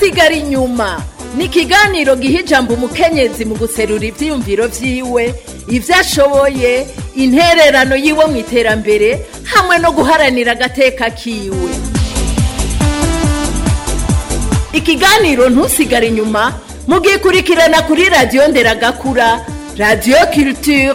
kigali inyuma ni ikiganiro giha ijambo umukenyezi mu guserura ibyiyumviro byiwe ibyo ashoboye intererano yiwe mu iterambere hamwe no guharanira agateka kiwe ikiganiro ntusigare inyuma mugikurikirana kuri radiyo nderagakura radiyo kiritire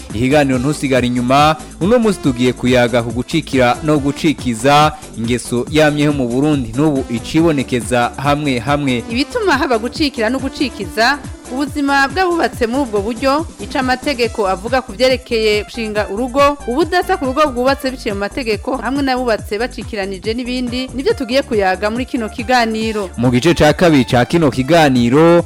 ikiganiro ntusigare inyuma uno munsi tugiye kuyaga ku gucikira no gucikiza ingeso yamyeho mu burundi n'ubu icibonekeza hamwe hamwe ibituma haba gucikira no gucikiza ubuzima bw'abubatse muri ubwo buryo ica amategeko avuga ku byerekeye gushinga urugo ubudasa ku rugo bwubatse biciye mu mategeko hamwe n'abubatse bacikiranije n'ibindi nibyo tugiye kuyaga muri kino kiganiro mu gice cya kabiri cya kino kiganiro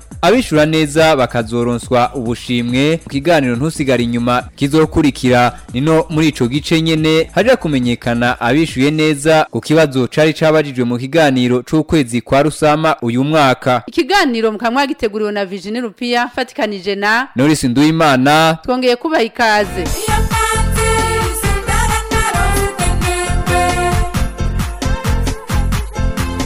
abishyura neza bakazoronswa ubushimwe ku kiganiro ntusigare inyuma kizokurikira nino muri icyo gice nyine hajya kumenyekana abishyuye neza ku kibazo cyari cyabajijwe mu kiganiro cy'ukwezi kwa rusama uyu mwaka ikiganiro mukanwa giteguriwe na vijini rupiya fatikanije na norisi nduwimana twongeye kubaha ikaze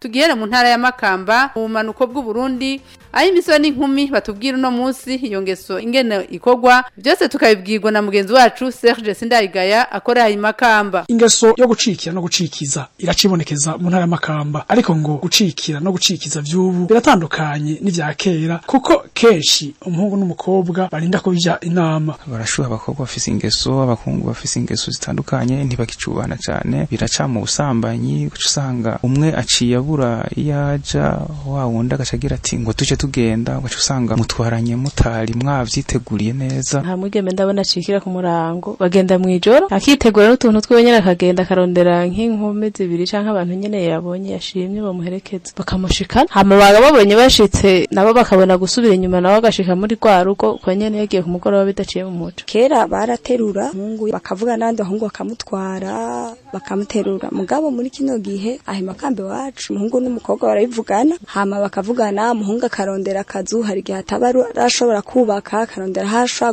tugihere mu ntara ya makamba bw’u bw'uburundi aho imisoro n'inkumi batubwira uno munsi iyo ngeso ingene ikogwa byose tukabibwirwa na mugenzi wacu Serge Sindayigaya akora ayi makamba ingeso yo gucikira no gucikiza iracibonekeza mu ntara ya ariko ngo gucikira no gucikiza vy'ubu biratandukanye n'ivya kera kuko kenshi umuhungu n'umukobwa barinda kujya inama barashuha abakobwa bafise ingeso abakungu bafise ingeso zitandukanye ntibakicubana cyane biracama ubusambanyi guca usanga umwe aciye abura iyo aja wa wundi agacagira ati ngo tuje tugenda ugaca usanga mutwaranye mutari mwabyiteguriye neza nta mwigeme ndabona acikira ku murango bagenda mu ijoro akitegura n'utuntu twiwe nyine akagenda akarondera nk'inkumi zibiri cyangwa abantu nyine yabonye yashimye bamuherekeza bakamushikana hama baga babonye bashitse nabo bakabona gusubira inyuma nabo agashika muri rwa rugo kuko nyene yagiye ku mugoroba bidaciye mu muco kera baraterura bakavuga n'abandi bahungu bakamutwara bakamuterura mugabo muri kino gihe ahema kambe wacu umuhungu n'umukobwa barabivugana hama bakavugana umuhungu akarondera akazu hari igihe ataba arashobora kubaka akarondera aho ashobora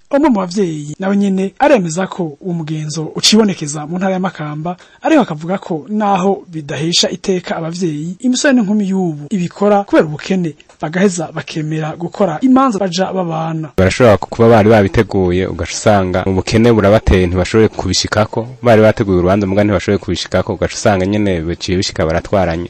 umwe mu bavyeyi nawe nyine aremeza ko umugenzo mugenzo ucibonekeza mu ntara ya Makamba ariko akavuga ko naho bidahesha iteka ababyeyi imisore n'inkumi y'ubu ibikora kubera ubukene bagaheza bakemera gukora imanza bajya babana barashobora kuba bari babiteguye ugasanga, usanga mu bukene burabateye ntibashobore kubishikako bari bateguye urubanza muga ntibashobore kubishikako ugaca usanga nyene biciye bishika baratwaranye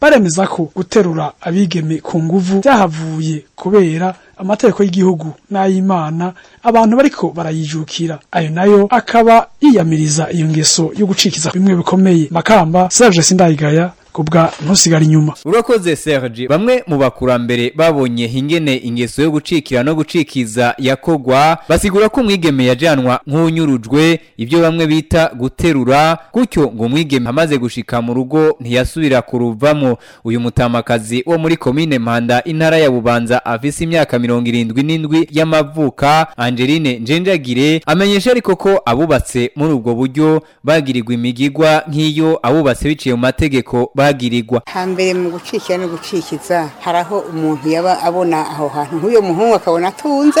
baremeza ko guterura abigeme ku nguvu byahavuye kubera amategeko y'igihugu n'ay'imana abantu bariko barayijukira ayo nayo akaba yiyamiriza iyo ngeso yo gucikiza bimwe bikomeye makamba serge sindayigaya kubwa ntusigare inyuma urakoze Serge bamwe mu bakurambere babonye ingene ingeso yo gucikira no gucikiza yakogwa basigura ko umwigeme yajyanwa nk'unyurujwe ibyo bamwe bita guterura gutyo ngo umwigeme amaze gushika mu rugo ntiyasubira kuruvamo uyu mutamakazi wo muri komine manda intara ya Bubanza afise imyaka mirongo irindwi n'indwi y'amavuka Angeline Njenjagire amenyesha ariko ko abubatse muri ubwo buryo bagirirwa imigigwa nk'iyo abubatse biciye mu mategeko bagirirwa hambere mu gucikira no gucikiza hari aho umuntu yaba abona aho hantu nk'uyu muhungu akabona atunze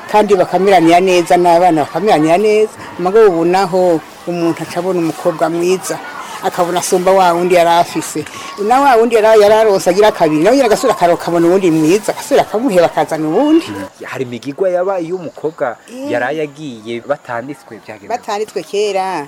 kandi bakameranira neza n'abana bakameranira neza amago ubu naho umuntu acabona umukobwa mwiza akabona asumba wa wundi yari afise na wa wundi yari aronse agira kabiri nawe agasura akabona ubundi mwiza agasura akamuheba akazana ubundi hmm. hari imigigwa yaba iyo umukobwa eh. yari yagiye batanditswe batanditswe kera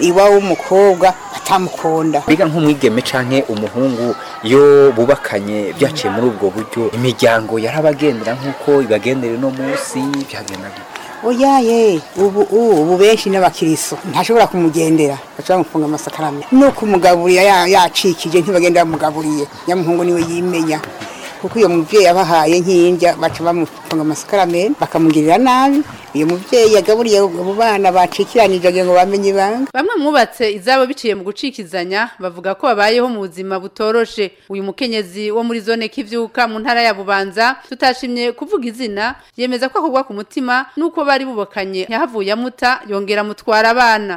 iwa w'umukobwa atamukunda biga nk'umwigeme canke umuhungu iyo bubakanye byaciye muri ubwo buryo imiryango yarabagendera nk'uko ibagendere no munsi byagenda ye ubu ubu benshi n'abakiriso ntashobora kumugendera bashobora gufunga amasakarame no kumugaburira yacikije ntibagendera bamugaburiye nyamuhungu niwe yimenya kuko iyo mubyeyi abahaye nk'indya baca bamufunga amasakarame bakamugirira nabi uyu mubyeyi yagaburiye abo bana bacikiranyije ngo bamenye ibanga bamwe mubatse izabo biciye mu gucikizanya bavuga ko babayeho mu buzima butoroshe uyu mukenyezi wo muri zone k'ibyuka mu ntara ya bubanza tutashimye kuvuga izina yemeza ko akogwa ku mutima n'uko bari bubakanye yahavuye amuta yongera mutwara abana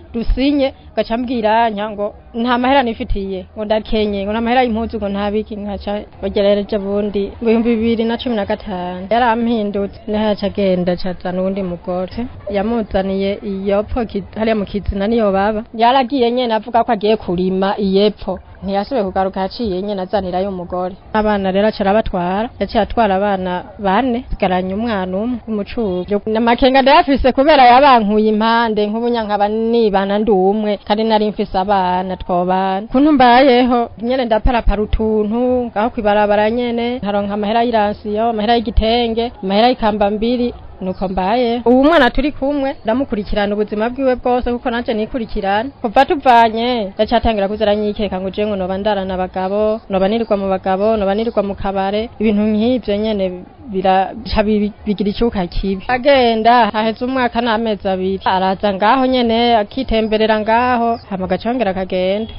dusinye gaca mbwiranya ngo nta mahera nifitiye ngo ndakenye ngo nta mahera y'impunzi ngo ntabiki nkaca bagerageje ubundi ngo ibihumbi bibiri na cumi na gatanu yarampindutse ntahaca agenda acazana uwundi mugore yamuzaniye iyo pfo hariya mu kizina niyo baba yaragiye nyine avuga ko agiye kurima iyepfo ntiyasubiye kugaruka yaciye nyine azanirayo umugore abana rero acara abatwara yaciye atwara abana bane asigaranye umwana umwe umucuruzi amakenga ndayafise kubera yabankuye impande nk'ubu nkaba nibana ndi umwe kandi nari mfise abana twobana kuntu mbayeho nyene ndaparapara utuntu ngaho kwibarabara nyene nkaronka amahera y'iransiyo amahera y'igitenge amahera mbiri. nuko mbaye ubu mwana turi kumwe ndamukurikirana ubuzima bwiwe bwose kuko nanjye nikurikirana kuva tuvanye ndacyatangira kuzaranyikeka ngo uje ngo noba ndarana abagabo noba mu bagabo noba mu kabare ibintu nk'ibyo nyene bigira icyuka kibi agenda haheze umwaka n'amezi abiri araza ngaho nyene akitemberera ngaho hamaga congera akagenda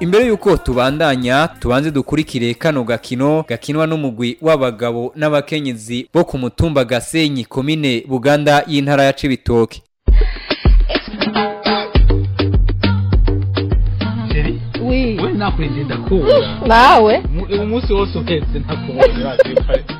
imbere y'uko tubandanya tubanze dukurikire kano gakino gakinwa n'umugwi w'abagabo n'abakenyezi bo ku mutumba gasenyi komine buganda y'intara ya cibitoke nakurinze ndakunda nawe umunsi wose uhetse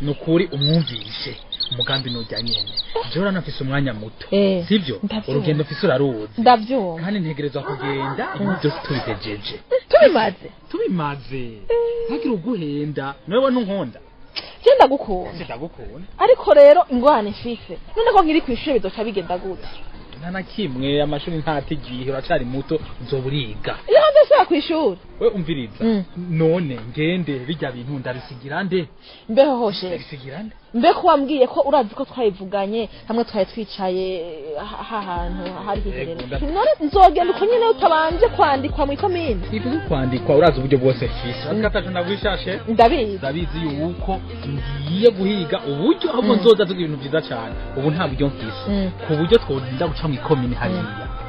ni ukuri umwumvishe umugambi ntujyanye nyine njyewe umwanya muto eh, sibyo urugendo mfise uraruzi ndabyumva kandi ntegerezwa kugenda eh. ibintu byose tubimaze tubimaze eh. ntagire uguhenda nawe ntunkunda genda gukunda ariko rero ingorane mfise none ko nkiri ku ishuri bizoca bigenda gutya nta na kimwe amashuri ntatigiye uracari muto nzoburiga iyo hanze saa ku ishuri we umviriza mm. none ngende bijya bintu ndabisigira nde mbeho hoshe ndabisigira nde mbeko wambwiye ko urazi ko twayivuganye hamwe twari twicaye hahantu hari hiherero nzogenda uko nyine utabanje kwandikwa mu ikomine bivuze kwandikwa urazi uburyo bwose fisi atakaje ndabizi ndabizi yuko ngiye guhiga uburyo ahubwo mm. nzoza tugira ibintu byiza cyane ubu nta buryo mfise mm. ku buryo tworinda guca mu ikomine hariya mm.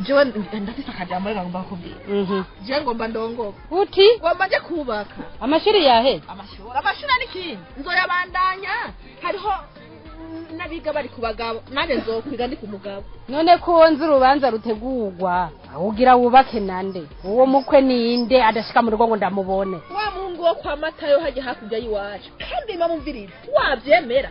jewe ndafite akajambo rero ngomba kubwira mhm. jewe ngomba ndongoka uti ngomba kubaka amashuri yahe amashuri amashuri ni ikindi nzoyabandanya hariho n'abiga bari ku bagabo nanjye nzokwiga ni ku mugabo none ko wonze urubanza rutegurwa ugira wubake nande uwo mukwe ninde adashika mu rugo ngo ndamubone wa muhungu wo kwa matayo hajya hakurya y'iwacu kandi bamumviriza wabyemera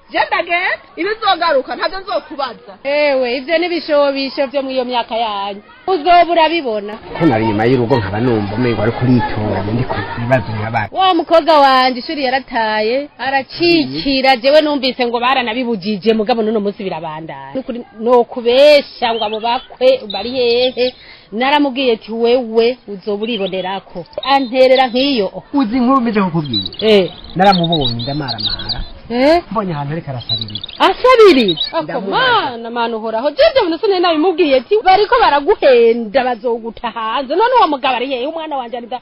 genda genda ibizongaruka ntabyo nzokubaza ewe ibyo n'ibishobisho byo mu iyo myaka yanyu uzaba urabibona ko nari inyuma y'urugo nkaba numva umengo ariko uritunganya ndi kugira ibibazo nk'abana wa mukobwa wanjye ishuri yarataye aracikira jewe numvise ngo baranabibugije mugabo n'uno munsi birabandana ni ukubeshya ngo abo bakwe bari hehe naramubwiye ati wewe uzoba uribonerako anterera nk'iyo uzi inkuru meze kukubwiye eh. naramubonye ndamaramara Eh? mbonye ahantu ariko arasabirira asabirira oh, akomana manu uhoraho jeje muntu sine nabimubwiye ati bariko baraguhenda bazoguta hanze none uwo mugabo ari hehe umwana wanje ari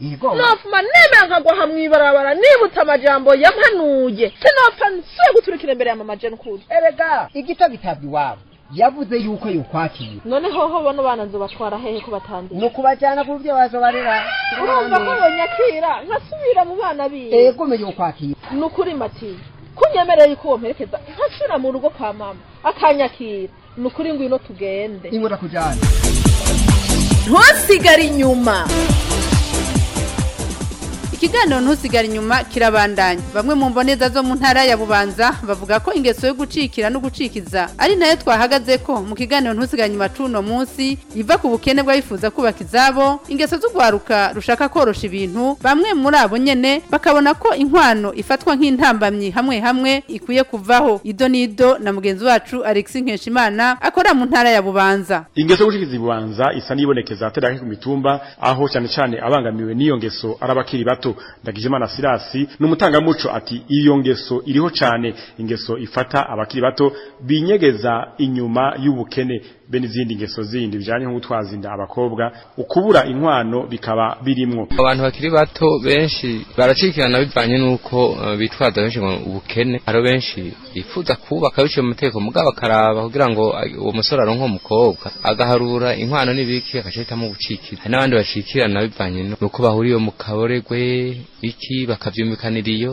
nopfuma nemera nkagwa hamwe ibarabara nibutse amajambo yampanuye sinopfa nsuye guturikira imbere ya mama jane erega igito bitabwa iwabo yavuze yuko yukwakira noneho ho bano bana nzu batwara hehe ko batandukanye ni ukubajyana ku buryo bazobarera urumva ko yonyakira nkasubira mu bana biwe ego umenye ukwakira ni ukuri mati kunyemereye yuko uwo mperekeza nkasubira mu rugo kwa mama akanyakira ni ukuri ngwino tugende ingura kujyana ntusigare inyuma ikiganiro ntusigare inyuma kirabandanya bamwe mu mboneza zo mu ntara ya bubanza bavuga ko ingeso yo gucikira no gucikiza ari nayo twahagaze ko mu kiganiro ntusigare inyuma cuno munsi iva ku bukene bw'abifuza kubaka izabo ingeso z'ugwaruka rushaka korosha ibintu bamwe muri abo nyene bakabona ko inkwano ifatwa nk'intambamyi hamwe hamwe ikwiye kuvaho ido n'ido na mugenzi wacu Alexis Nkeshimana akora mu ntara ya bubanza ingeso gucikiza ibubanza isa nibonekeza atari ku mitumba aho cyane cyane abangamiwe n'iyo ngeso arabakiri bato wacu ndagijimana sirasi n'umutangamuco ati iyo ngeso iriho cyane ingeso ifata abakiri bato binyegeza inyuma y'ubukene be n'izindi ngeso zindi bijyanye nko gutwaza abakobwa ukubura inkwano bikaba birimwo abantu bakiri bato benshi baracikirana bivanye n'uko eh, bitwaza benshi ngo ubukene hari benshi bifuza kubaka biciye mu mategeko mugabo akaraba kugira ngo uwo musore aronke umukobwa agaharura inkwano n'ibiki agacitamo gucikira hari n'abandi bacikirana bivanye n'uko bahuriye mu kaboregwe iki bakavyumvikanira iyo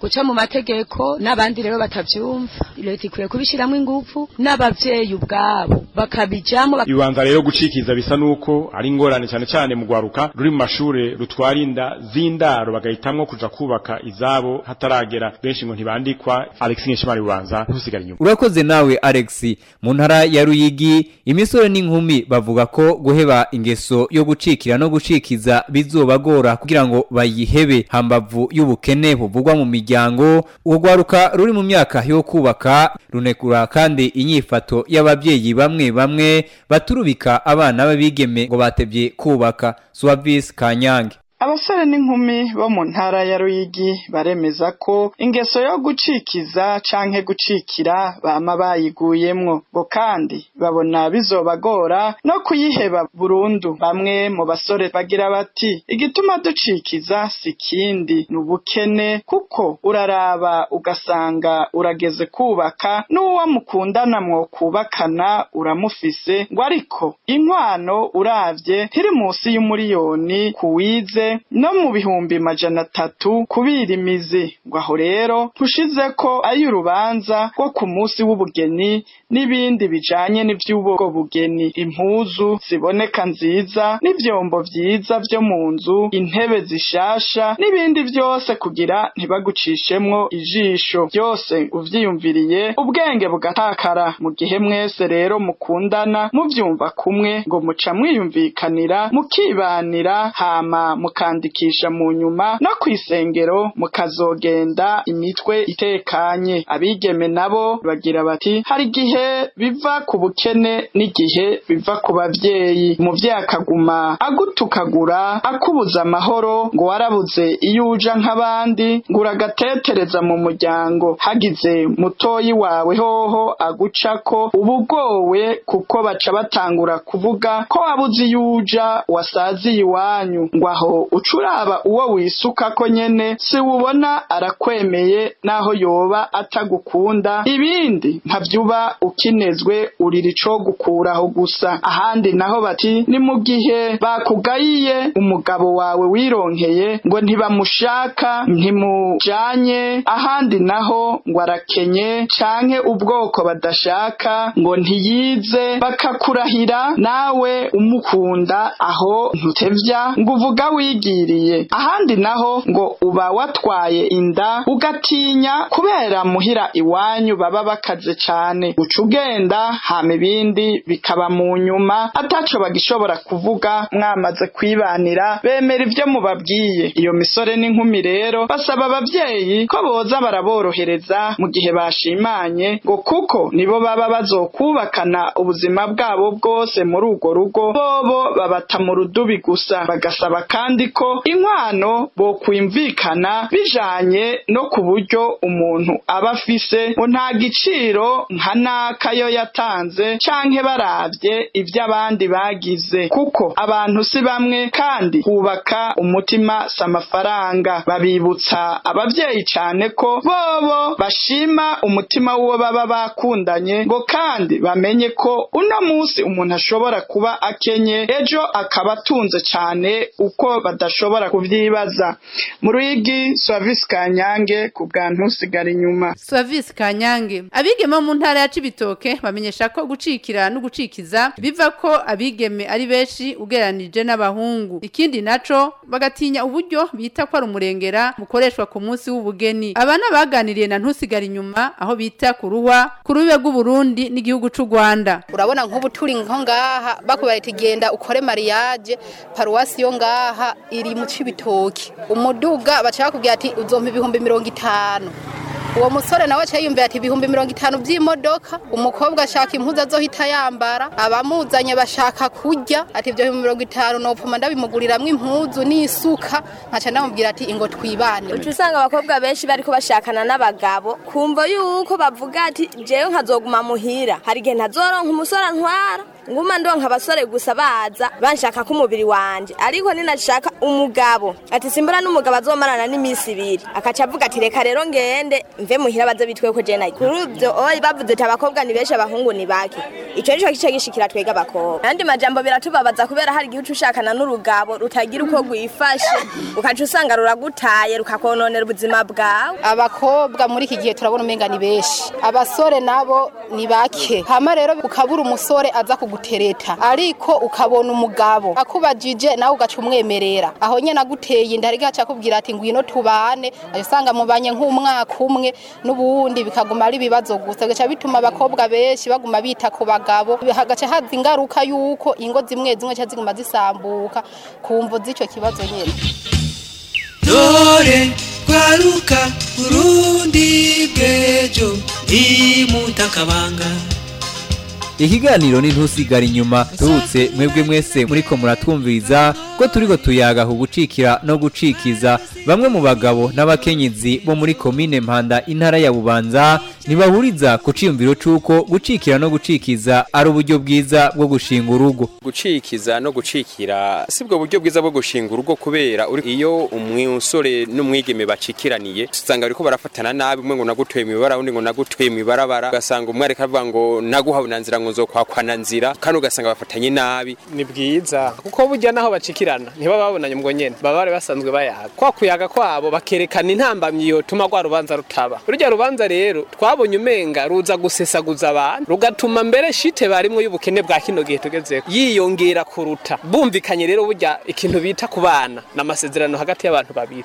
guca mu mategeko n'abandi rero batabyumva leta tikwiye kubishyiramo ingufu n'abavyeyi ubwabo bakabijamo ibanza rero gucikiza bisa nuko ari ingorane cyane cyane mu gwaruka rubaka ruri mashure rutwara inda z'indaro bagahitamwo kuja kubaka izabo hataragera benshi ngo ntibandikwa Alex Nishimari rubanza ntusigara inyuma urakoze nawe Alex mu ntara ya Ruyigi imisoro n'inkumi bavuga ko guheba ingeso yo gucikira no gucikiza bizobagora kugira ngo bayihebe hambavu y'ubukene buvugwa mu miryango urwaruka ruri mu myaka yo kubaka runekura kandi inyifato y'ababyeyi bamwe bamwe baturubika abana b'abigeme ngo batebye kubaka so kabisa kanyange Abasore n'inkumi bo mu ntara ya Ruyigi baremeza ko ingeso yo gucikiza canke gucikira bama bayiguyemwo bo kandi babona bizobagora no kuyiheba burundu. Bamwe mu basore bagira bati igituma ducikiza si kindi ni ubukene kuko uraraba ugasanga urageze kubaka n'uwo mukundana mwokubakana uramufise ngo ariko inkwano uravye ntiri munsi y'umuriyoni kuwize no mu bihumbi majana atatu kubira imizi ngo aho rero nkushize ko ari urubanza rwo ku munsi w'ubugeni n'ibindi bijanye n'iby'ubwo bugeni impuzu ziboneka nziza n'ibyombo byiza byo mu nzu intebe zishasha n'ibindi byose kugira ntibagucishemo ijisho byose uvyiyumviriye ubwenge bugatakara mu gihe mwese rero mukundana mubyumva kumwe ngo muca mwiyumvikanira mukibanira hama muka mukandikisha mu nyuma no ku isengero mukazogenda imitwe itekanye abigeme nabo bagira bati hari gihe biva ku bukene n'igihe biva ku babyeyi umubyeyi akaguma agutukagura akubuza amahoro ngo warabuze iyo uja nk'abandi ngo uragatetereza mu muryango hagize mutoyi wawe hoho agucako ubugowe kuko baca batangura kuvuga ko wabuze iyo uja wasaziye iwanyu ngo aho uca uraba uwo wisukako nyene siwubona arakwemeye naho yoba atagukunda ibindi ntavyuba ukinezwe uriri ico gukuraho gusa ahandi naho bati ni mu gihe bakugayiye umugabo wawe wironkeye ngo ntibamushaka ntimujanye ahandi naho ngo arakenye canke ubwoko badashaka ngo ntiyize bakakurahira nawe umukunda aho ntutevya ngo uvuga wiga wigiriye ahandi naho ngo uba watwaye inda ugatinya kubera muhira iwanyu baba bakaze cyane uca ugenda hama ibindi bikaba mu nyuma ataco bagishobora kuvuga mwamaze kwibanira bemera ibyo mubabwiye iyo misore n'inkumi rero basaba ababyeyi ko boza baraborohereza mu gihe bashimanye ngo kuko nibo baba bazokubakana ubuzima bwabo bwose muri urwo rugo bobo babata mu rudubi gusa bagasaba kandi ariko inkwano kwimvikana bijanye no ku buryo umuntu abafise afise ngo nta giciro nka yo yatanze canke baravye ibyo abandi bagize kuko abantu si bamwe kandi kubaka umutima si amafaranga babibutsa ababyeyi cane ko bobo bashima umutima w'uwo baba bakundanye ngo kandi bamenye ko uno munsi umuntu ashobora kuba akenye ejo akaba atunze cane uko badashobora kubyibaza mu ruyigi Kanyange ku bwa ntusigara inyuma Swavis Kanyange abigeme mu ntara ya Cibitoke bamenyesha ko gucikira no gucikiza biva ko abigeme ari benshi ugeranije n'abahungu ikindi naco bagatinya uburyo bita ko ari umurengera mukoreshwa ku munsi w'ubugeni abana baganiriye na ntusigara inyuma aho bita ku ruhwa ku rube rw'uburundi n'igihugu cy'u Rwanda urabona nk'ubu turi nko ngaha bakubara ati ukore mariage paruwasi yo ngaha iri mu cibitoki umuduga bacaka kubwira ati uzompa ibihumbi mirongo itanu uwo musore nawe aciye yumvira ati ibihumbi mirongo itanu by'imodoka umukobwa ashaka impuzu azohita yambara abamuzanye bashaka kurya ati ibyo bihumbi mirongo itanu nopfuma ndabimuguriramwo impuzu n'isuka nkaca ndamubwira ati ingo twibane uca usanga abakobwa benshi bariko bashakana n'abagabo kumva yuko bavuga ati jewe nkazoguma muhira hari igihe ntazoronka umusore antwara nguma ndonka abasore gusa baza banshaka ko umubiri wanjye ariko ninashaka umugabo ati simbura n'umugabo azomarana n'iminsi ibiri akaca avuga ati reka rero ngende mve muhira baze bitwe ko jenayi kuri ibyo oyi bavuze ati abakobwa ni benshi abahungu ni bake icyo nicyo gice gishikira twega abakobwa andi majambo biratubabaza kubera hari igihe ushakana n'urugabo rutagira uko rwifashe ukaca usanga ruragutaye rukakononera ubuzima bwawe abakobwa muri iki gihe turabona umenga ni benshi abasore nabo ni bake hama rero ukabura umusore aza kugura kugutereta ariko ukabona umugabo akubajije nawe ugaca umwemerera aho nyene aguteye inda ariko aca akubwira ati ngwino tubane usanga mubanye nk'umwaka umwe n'ubundi bikaguma ari ibibazo gusa bigaca bituma abakobwa benshi baguma bita ku bagabo hagaca haza ingaruka yuko ingo zimwe zimwe ca ziguma zisambuka ku mvu z'ico kibazo nyene dore twaruka burundi bw'ejo ni ikiganiro n'intusigara inyuma duhutse mwebwe mwese muri ko muratwumviriza ko turiko tuyagaha ugucikira no gucikiza bamwe mu bagabo n'abakenyezi bo muri komine mpanda intara ya bubanza ntibahuriza ku ciyumviro c'uko gucikira no gucikiza ari uburyo bwiza bwo gushinga urugo gucikiza no gucikira sibwo buryo bwiza bwo gushinga urugo kubera iyo umusore n'umwigeme bacikiraniye usanga ariko barafatana nabi umwe ngo nagutweye mw'ibarabara undi ngo nagutweye mw'ibarabara ugasanga umwe areka avuga ngo naguhawe nanzira ngo ngo kwakwana nzira kandi ugasanga bafatanye nabi ni bwiza kuko burya naho bacikirana niba babonanye ubwo nyine baba bari basanzwe bayaga kwa kuyaga kwabo bakerekana intambamyi yotuma rwa rubanza rutaba rujya rubanza rero twabonye umenga ruza gusesaguza abantu rugatuma mbere shite barimwo y'ubukene bwa kino gihe tugezeko yiyongera kuruta bumvikanye rero burya ikintu bita ku bana n'amasezerano hagati y'abantu babiri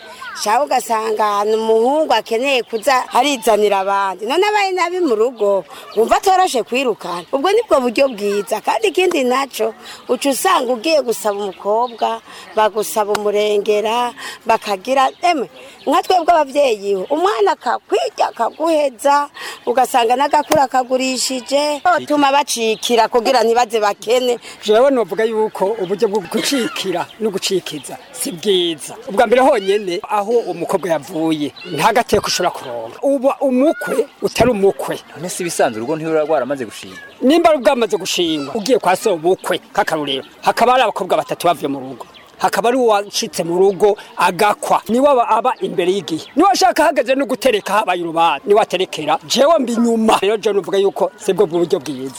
shaho ugasanga umuhungu akeneye kuza arizanira abandi none abaye nabi mu rugo wumva atoroshe kwirukana ubwo nibwo buryo bwiza kandi ikindi nacyo uca usanga ugiye gusaba umukobwa bagusaba umurengera bakagira emwe nka twebwe ababyeyi umwana akakwirya akaguheza ugasanga n'agakura kagurishije utuma bacikira kugira ntibaze bakene jewe novuga yuko uburyo bwo gucikira no gucikiza si bwiza ubwa mbere honyine aho aho umukobwa yavuye ntagateko ushobora kuronka uba umukwe utari umukwe mbese ibisanzwe urugo ntirura amaze gushingwa nimba rwamaze gushingwa ugiye kwa so ubukwe k'akaruriro hakaba hari abakobwa batatu bavuye mu rugo hakaba ari uwacitse mu rugo agakwa niwe aba imbere y'igihe niwe ashaka ahagaze no gutereka habaye urubanza niwe aterekera jewe mbi inyuma rero jewe nuvuga yuko sibwo buryo bwiza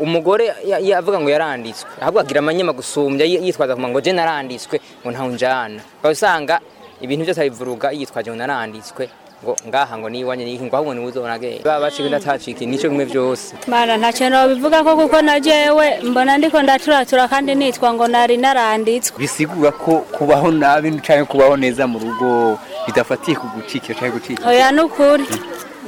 umugore avuga ngo yaranditswe ahubwo agira amanyema gusumbya yitwaza ngo jena naranditswe ngo ntawunjyana ukaba usanga ibintu byose abivuruga yitwaje ngo naranditswe ngo ngaha ngo niwanye niki ngo ahubwo nuzonage baba baciwe ndataciki nico bimwe byose mana ntacyo nobivuga ko kuko najyewe mbona ndiko ndaturatura kandi nitwa ngo nari naranditswe bisigura ko kubaho nabi canke kubaho neza mu rugo bidafatiye ku gucikira canke gucikira oya nukuri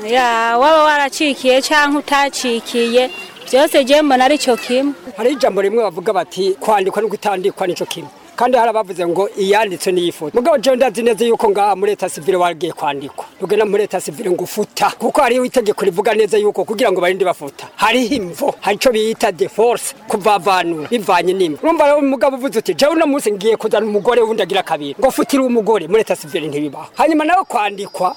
ya waba waracikiye canke utacikiye byose je mbona ari cyo kimwe hari ijambo rimwe bavuga bati kwandikwa no kutandikwa nico kimwe kandi hari harabavuze ngo iyanditse n'iyi mugabo jewe ndazi neza yuko ngaha muri leta sivile wagiye kwandikwa ugena muri leta sivile ngo ufuta kuko hariho itegeko rivuga neza yuko kugira ngo barinde bafuta hariho imvo hari ico bita de force kuvavanura bivanye n'imwe urumva rero umugabo uvuze uti jewe uno munsi ngiye kuzana umugore wundi agira kabiri ngo futire umugore muri leta sivile ntibibaho hanyuma nawe kwandikwa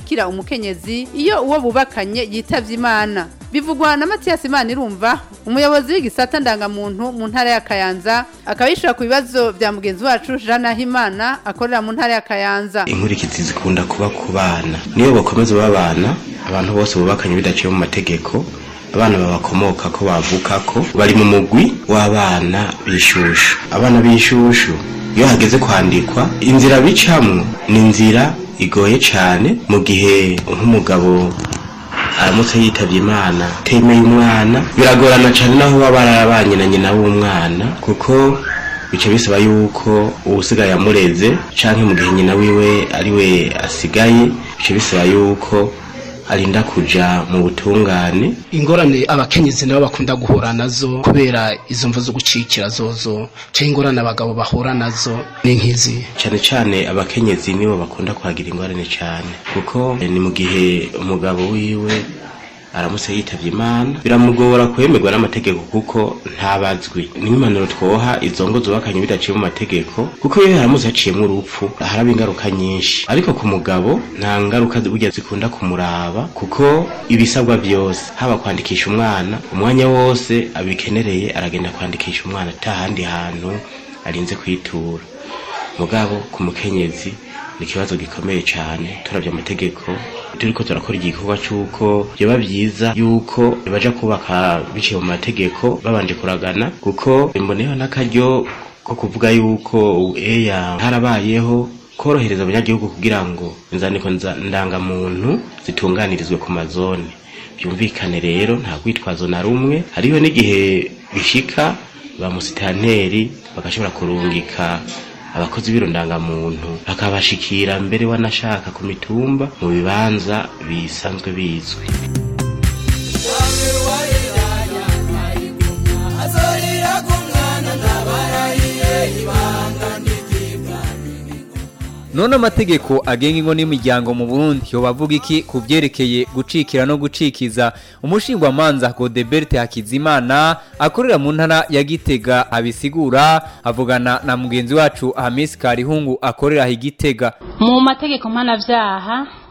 zishikira umukenyezi iyo uwo bubakanye yitabye imana bivugwa na matiyasi imana irumva umuyobozi w'igisata ndangamuntu mu ntara ya kayanza akaba yishyura ku bibazo bya mugenzi wacu jean ahimana akorera mu ntara ya kayanza inkurikizi zikunda kuba ku bana niyo bakomeza babana abantu bose bubakanye bidaciye mu mategeko abana babakomoka ko bavuka ko bari mu mugwi w'abana b'inshushu abana b'inshushu iyo hageze kwandikwa inzira bicamo ni inzira igoye cyane mu gihe nk'umugabo aramutse yitabye imana temeye umwana biragorana cyane naho baba barabanye na nyina w'umwana kuko bica bisaba yuko usigaye amureze cyangwa mu gihe nyina wiwe ari we asigaye bica bisaba yuko arinda kujya mu butungane ingorane abakenyezi nabo bakunda guhura nazo kubera izo mvu zo gucikira zozo cyangwa ingorane abagabo bahura nazo ni nk'izi cyane cyane abakenyezi nibo bakunda kwagira ingorane cyane kuko eh, ni mu gihe umugabo wiwe aramutse yitabye imana biramugora kwemerwa n'amategeko kuko ntabazwi ni twoha izo ngo zubakanye bidaciye mu mategeko kuko iyo haramutse haciyemo urupfu haraba ingaruka nyinshi ariko ku mugabo nta ngaruka burya zikunda kumuraba kuko ibisabwa byose haba kwandikisha umwana umwanya wose abikenereye aragenda kwandikisha umwana atahandi hantu arinze kwitura mugabo ku mukenyezi ni ikibazo gikomeye cyane turabye amategeko turi ko turakora igikorwa cy'uko biba byiza y'uko baja kubaka biciye mu mategeko babanje kuragana kuko imboneho n'akaryo ko kuvuga y'uko eya harabayeho korohereza abanyagihugu kugira ngo inzandiko ndangamuntu zitunganirizwe ku mazone byumvikane rero nta kwitwazo na rumwe hariho n'igihe bishika ba musitanteri bagashobora kurungika abakozi b'irondangamuntu bakabashikira mbere wanashaka ku mitumba mu bibanza bisanzwe bizwi none amategeko agenga ingo n'imiryango mu burundi yo bavuga iki ku byerekeye gucikira no gucikiza umushinjwamanza godeberte hakizimana akorera mu ntara ya gitega abisigura avugana na mugenzi wacu hamisi karihungu akorera igitega mu mategeko mpanabyaha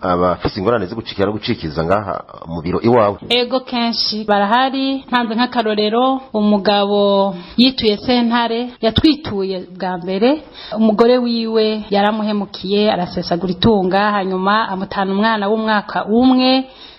abafite ingorane zo gucikira no gucikiza ngaha mu biro iwawe ego kenshi barahari ntanze nk'akarorero umugabo yituye sentare yatwituye bwa mbere umugore wiwe yaramuhemukiye arasesagura itunga hanyuma amutana umwana w'umwaka umwe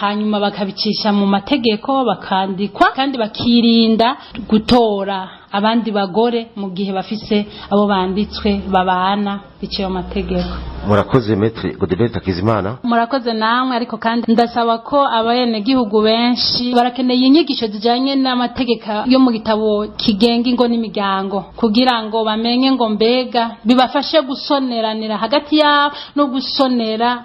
hanyuma bakabicisha mu mategeko bakandikwa kandi bakirinda gutora abandi bagore mu gihe bafise abo banditswe babana biciye mu mategeko murakoze metre godebert akizimana murakoze namwe ariko kandi ndasaba ko abenegihugu benshi barakeneye inyigisho zijyanye n'amategeko yo mu gitabo kigenga ingo n'imiryango kugira ngo bamenye ngo mbega bibafashe gusoneranira hagati yabo no gusonera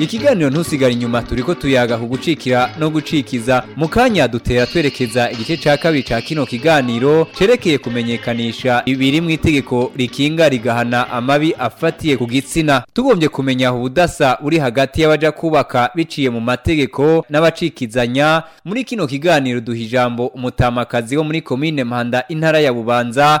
ikiganiro ntusigare inyuma turi ko tuyagaho gucikira no gucikiza mu kanya dutera twerekeza igice cya kabiri cya kino kiganiro cyerekeye kumenyekanisha ibiri mu itegeko rikinga rigahana amabi afatiye ku gitsina tugombye kumenya ubudasa buri hagati y'abaja kubaka biciye mu mategeko n'abacikizanya muri kino kiganiro duha ijambo umutamakazi wo muri komine manda intara ya bubanza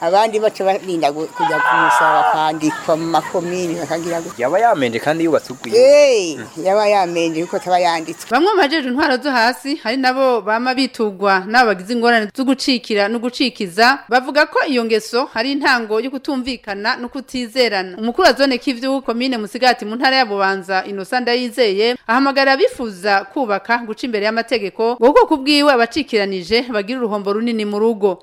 abandi baca barinda kujya kumusaba bakandikwa mu makomini bakagira ngo yaba yamenye kandi yubatse ubwiwe yaba yamenye kuko ataba yanditswe bamwe mu bajeje intwaro zo hasi hari nabo bama bitugwa nabo bagize ingorane zo gucikira no gucikiza bavuga ko iyo ngeso hari intango yo kutumvikana no kutizerana umukuru wa zone k'ivy'uko mine musigati mu ntara ya inosa ndayizeye ahamagara abifuza kubaka guca imbere y'amategeko ngo kuko kubwiwe abacikiranije bagira uruhombo runini mu rugo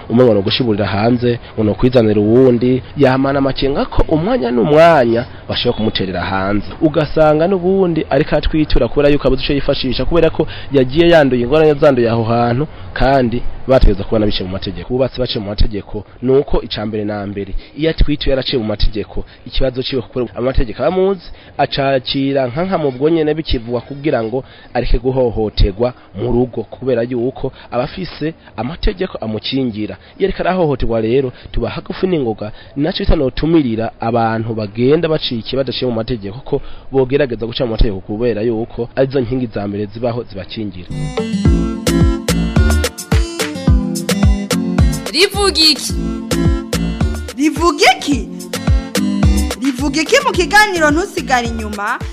umwe ngo gushiburira hanze ngo kwizanira uwundi yamana amakenga ko umwanya n'umwanya bashobora kumuterera hanze ugasanga n'ubundi ariko atwitura kubera yuko abuze icyo yifashisha kubera ko yagiye yanduye ingorane zanduye aho hantu kandi bategeza kuba nabice mu mategeko bubatse bace mu mategeko nuko icambere na mbere iyo atwituye yaraciye mu mategeko ikibazo ciwe kuko amategeko amuzi acakira nka nka mu bwonyene bikivugwa kugira ngo areke guhohoterwa mu rugo kubera yuko abafise amategeko amukingira iyo ariko arahohoterwa rero tuba hagufi n'ingoga naco bitanotumirira abantu bagenda bacike badaciye mu mategeko ko bogerageza guca mu mategeko kubera yuko arizo nkingi za mbere zibaho zibakingira rivuga iki rivuga iki rivuga iki mu kiganiro ntusigare inyuma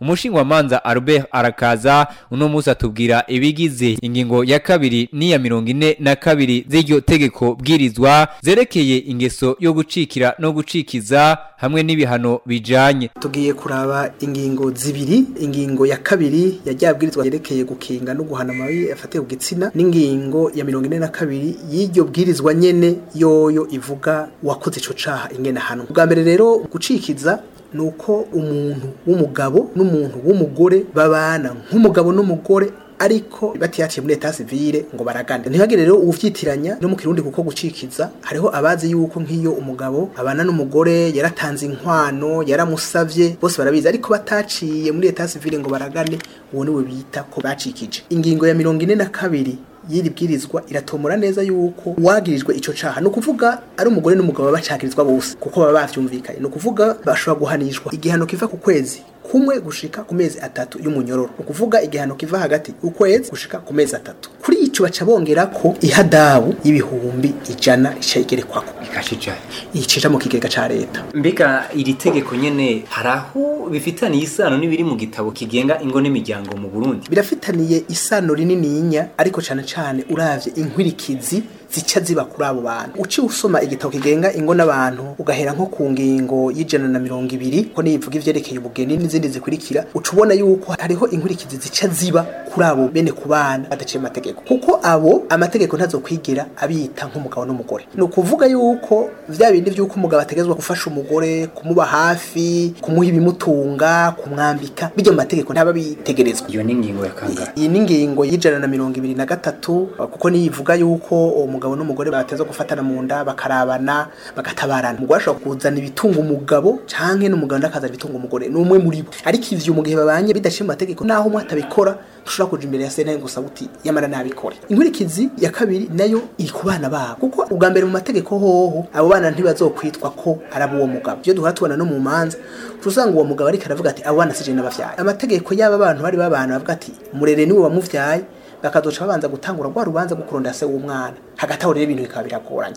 umushingamanza Albert arakaza uno munsi atubwira ibigize ingingo ya kabiri n'iya mirongo ine na kabiri z'iryo tegeko bwirizwa zerekeye ingeso yo gucikira no gucikiza hamwe n'ibihano bijyanye tugiye kuraba ingingo zibiri ingingo ya kabiri yajya ryabwirizwa yerekeye gukinga no guhana amabi afatiye ku gitsina n'ingingo ya mirongo ine na kabiri y'iryo bwirizwa nyene yoyo ivuga wakoze icyo caha ingene hano bwa mbere rero gucikiza nuko umuntu w'umugabo n'umuntu w'umugore babana nk'umugabo n'umugore ariko batiyaciye muri leta civile ngo baragane ntihagire rero uvyitiranya no mu kirundi kuko gucikiza hariho abazi yuko nk'iyo umugabo abana n'umugore yaratanze inkwano yaramusabye bose barabizi ariko bataciye muri leta civile ngo baragane uwo niwe bita ko bacikije ingingo ya mirongo ine na kabiri y'iri bwirizwa iratomora neza yuko wagirijwe ico caha no kuvuga ari umugore n'umugabo bacakirizwa bose kuko baba bavyumvikanye no kuvuga bashobora guhanishwa igihano kiva ku kwezi kumwe gushika ku mezi atatu y'umunyororo ukuvuga igihano kiva hagati ukwezi gushika ku mezi atatu kuri ico baca bongera ko ihadabu y'ibihumbi ijana icayigerekwako ikashijana icija mu kigega cya leta mbega iri tegeko nyene haraho bifitaniye isano n'ibiri mu gitabo kigenga ingo n'imiryango mu Burundi birafitaniye isano rinininya ariko cane cane urabye inkwirikizi zica ziba kuri abo bantu uciye usoma igitabo kigenga ingo n'abantu ugahera nko ku ngingo y'ijana na mirongo ibiri ko niyivuga ibyerekeye ubugeni n'izindi zikurikira uca ubona yuko hariho inkurikizi zica ziba kuri abo bene ku bana badaciye amategeko kuko abo amategeko ntazo kwigira abita nk'umugabo n'umugore ni ukuvuga yuko vya bindi byuko umugabo ategezwa gufasha umugore kumuba hafi kumuha ibimutunga kumwambika bijya mu mategeko ntaba bitegerezwa iyo ni ingingo ya kangahe iyi ni ingingo y'ijana na mirongo ibiri na gatatu kuko niyivuga yuko uwo umugabo n'umugore bateza gufatana mu nda bakarabana bagatabarana umugore ashobora kuzana ibitunga umugabo cyangwa n'umugabo akazana ibitunga umugore ni umwe muri bo ariko ivyo mu gihe babanye bidashyira mu mategeko naho umwe atabikora dushobora kuja imbere ya sentare ngo sabuti yamara nabikore inkurikizi ya kabiri nayo iri ku bana babo kuko ubwa mbere mu mategeko hoho abo bana ntibazokwitwa ko arabo uwo mugabo iyo duhora tubona no mu manza usanga uwo mugabo ariko aravuga ati abo bana sije nabavyaye amategeko y'aba bantu bari babana bavuga ati murereni we wamuvyaye bakazoca babanza gutangura rwa rubanza rwo kurondera se w'umwana hagati aho rero ibintu bikaba biragoranye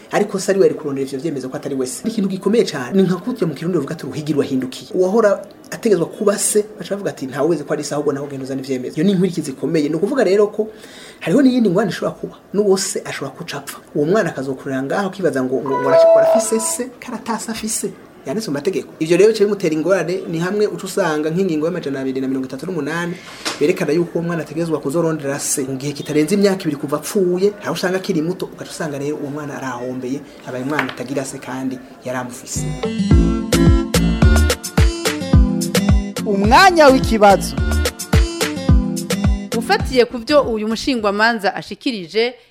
ariko se ari we ari kurondera ivyo vyemezo ko atari wese ikintu gikomeye cyane ni nka kutya mu kirundi bavuga turuhigirwa hindukiye uwahora ategezwa kuba se baca bavuga ati ntawe weze ko ari se ahubwo nawe ugenda uzana ni inkurikije zikomeye ni kuvuga rero ko hariho n'iyindi ngwani ishobora kuba n'uwo ashobora gucapfa uwo mwana akazokurira ngaho kibaza ngo ngo arafise se karatasi afise yanditse mu mategeko ibyo rero bica bimutera ingorane ni hamwe uca usanga nk'ingingo y'amajana abiri na mirongo itatu n'umunani berekana yuko uwo mwana ategerezwa kuzorondera se mu gihe kitarenze imyaka ibiri kuva apfuye aho usanga akiri muto ugaca usanga rero uwo mwana arahombeye abaye umwana utagira se kandi yaramufise umwanya w'ikibazo ufatiye ku byo uyu mushingwamanza ashikirije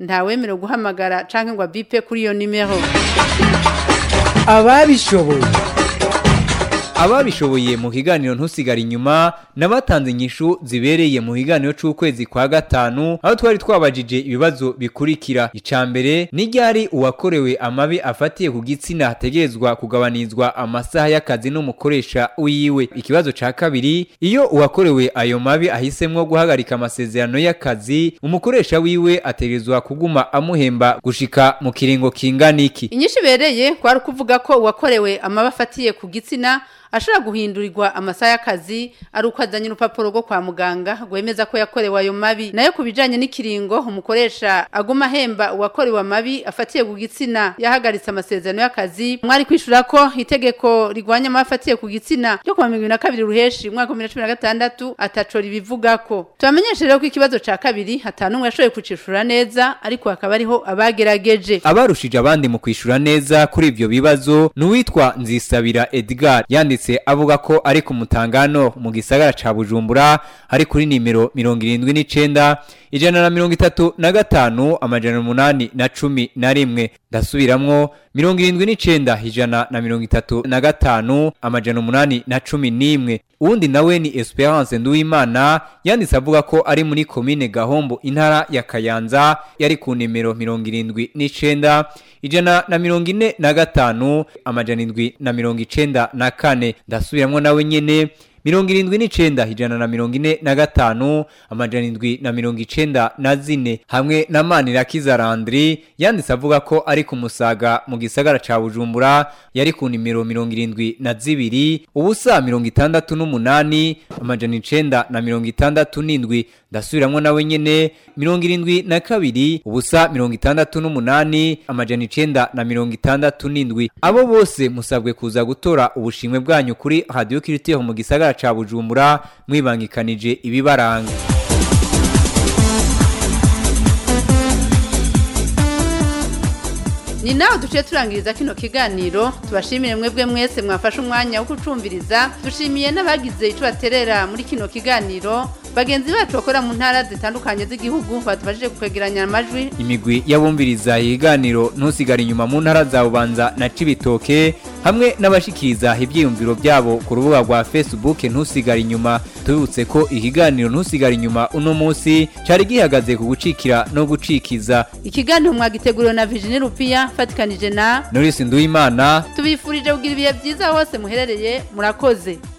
ntawemerewe guhamagara canke ngo abipe kuri iyo nimero ababishoboye ababishoboye mu higaniro ntusigare inyuma n'abatanze inyishu zibereye mu higaniro cy'ukwezi kwa gatanu aho twari twabajije ibibazo bikurikira icya mbere n'iryari uwakorewe amabi afatiye ku gitsina hategerezwa kugabanizwa amasaha y'akazi n'umukoresha wiwe ikibazo cya kabiri iyo uwakorewe ayo mabi ahisemo guhagarika amasezerano y'akazi umukoresha wiwe ategerezwa kuguma amuhemba gushika mu kiringo kingana iki inyinshi ibereye kwari kuvuga ko uwakorewe amabi afatiye ku gitsina ashobora guhindurirwa amasaha y'akazi ari uko azanye urupapuro rwo kwa muganga rwemeza ko yakorewe ayo mabi nayo ku bijyanye n'ikiringo umukoresha aguma ahemba uwakorewe amabi afatiye ku gitsina yahagaritse amasezerano y'akazi mwari kwishyura ko itegeko rigwanya afatiye ku gitsina ryo kuwa mirongo na kabiri ruheshi umwaka wa bibiri na gatandatu atacora ibivuga ko tubamenyeshe rero ko ikibazo cya kabiri hatanumwe yashoboye kucishura neza ariko hakaba ariho abagerageje abarushije abandi mu kwishyura neza kuri ibyo bibazo ni uwitwa nzisabira edgar yanditse yanditse avuga ko ari ku mutangano mu gisagara ca bujumbura hari kuri nimero mirongo irindwi n'icenda ijana na mirongo itatu na gatanu amajana umunani na cumi na rimwe ndasubiramwo mirongo irindwi n'icenda ijana na mirongo itatu na gatanu amajana umunani na cumi n'imwe uwundi nawe ni esperance nduwimana yanditse avuga ko ari muri komine gahombo intara ya kayanza yari ku nimero mirongo irindwi n'icenda ijana na mirongo ine na gatanu amajana indwi na mirongo icenda na kane ndasubiramwo nawe nyene mirongo irindwi n'icyenda ijana na mirongo ine na gatanu amajana irindwi na mirongo icyenda na zine hamwe na manirakiza landiri yanditse avuga ko ari ku musaga mu gisagara cya bujumbura yari ku nimero mirongo irindwi na zibiri ubusa mirongo itandatu n'umunani amajana icyenda na mirongo itandatu n'indwi ndasubiramwo nawe nyine mirongo irindwi na kabiri ubusa mirongo itandatu n'umunani amajana icyenda na mirongo itandatu n'indwi abo bose musabwe kuza gutora ubushimwe bwanyu kuri radiyo mu gisagara cya bujumbura mwibangikanije ibibaranga ni nawe duce turangiriza kino kiganiro tubashimire mwebwe mwese mwafashe umwanya wo gucumviriza dushimiye n'abagize icyo terera muri kino kiganiro bagenzi bacu bakora mu ntara zitandukanye z'igihugu batubashije kwegeranya amajwi imigwi y'abumviriza ibiganiro ntusigare inyuma mu ntara za bubanza na cibitoke hamwe n'abashikiriza ibyiyumviro byabo ku rubuga rwa Facebook ntusigara inyuma tubutse ko ikiganiro ntusigara inyuma uno munsi cyari gihagaze ku gucikira no gucikiza ikiganiro mwagiteguriwe na Virginie Rupia fatikanije na Norris Nduwimana tubifurije kugira ibihe byiza hose muherereye murakoze